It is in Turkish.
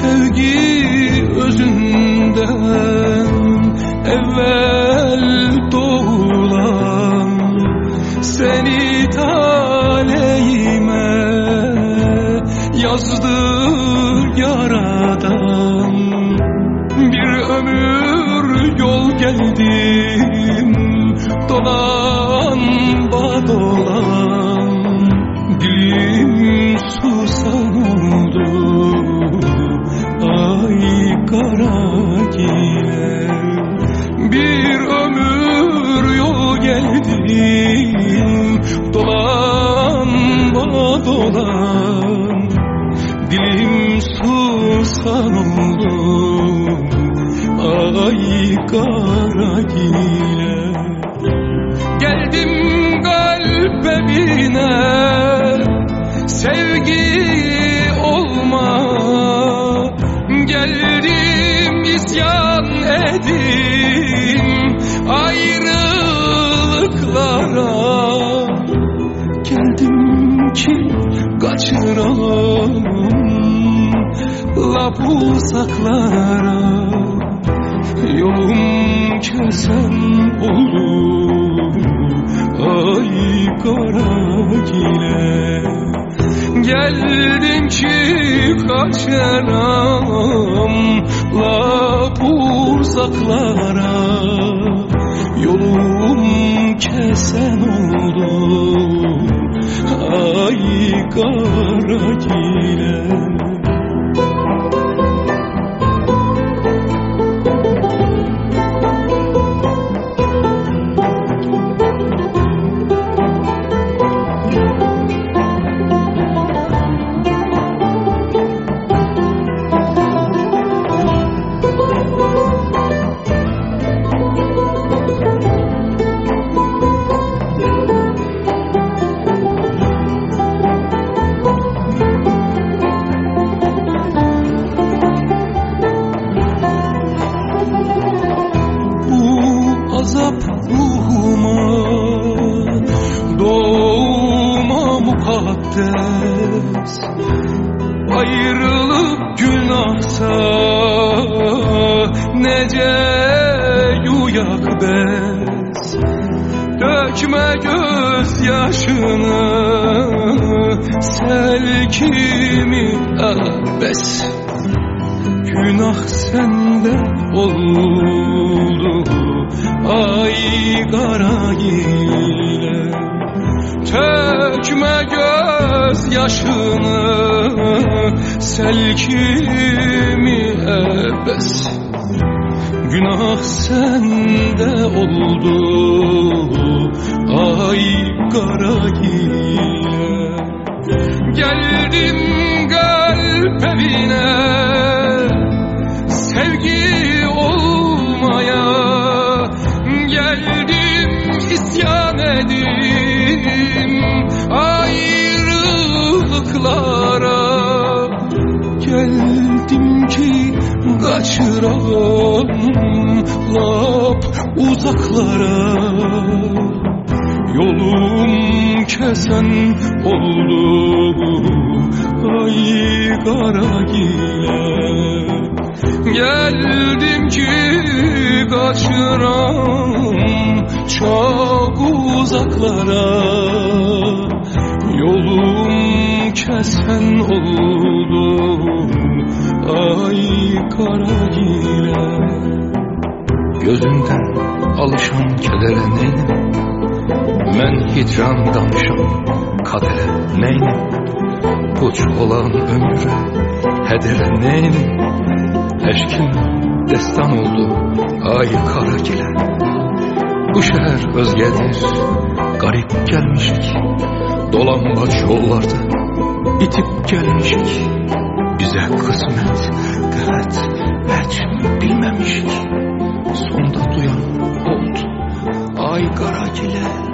sevgi özünden evvel doğulan seni taleyime yazdı yaradan. Bir ömür yol geldi Dilim susan oldu ay kara giler Geldim kalp evine Sevgi olma. Geldim isyan edin Ayrılıklara. Geldim ki kaçıralım Lap uzaklara Yolum kesen oldu Ay kara yine Geldim ki kaçaram. Lap uzaklara Yolum kesen oldu Ay kara yine mukaddes Ayrılık günahsa Nece yuyak bes Dökme gözyaşını Sel kimi elbes Günah sende oldu Ay kara yine Tökme göz yaşını Sel kimi ebes Günah sende oldu Ay kara Geldim kalp evine Sevgi olmaya. Geldim isyan edim kaçıram Lap uzaklara. Yolum kesen oldu Ay kara gile. Geldim ki kaçıram Çok uzaklara. Yolum kesen oldu Ay kara gile Gözünden alışan kedere neynim Mən hicran danışam kadere neynim Puç olan ömüre hedere neynim Eşkin destan oldu ay kara gile Bu şehir özgedir garip gelmişik Dolambaç yollarda itip gelmişik Bize kısmet. Evet hiç bilmemişik Sonda duyan oldu ay kara gile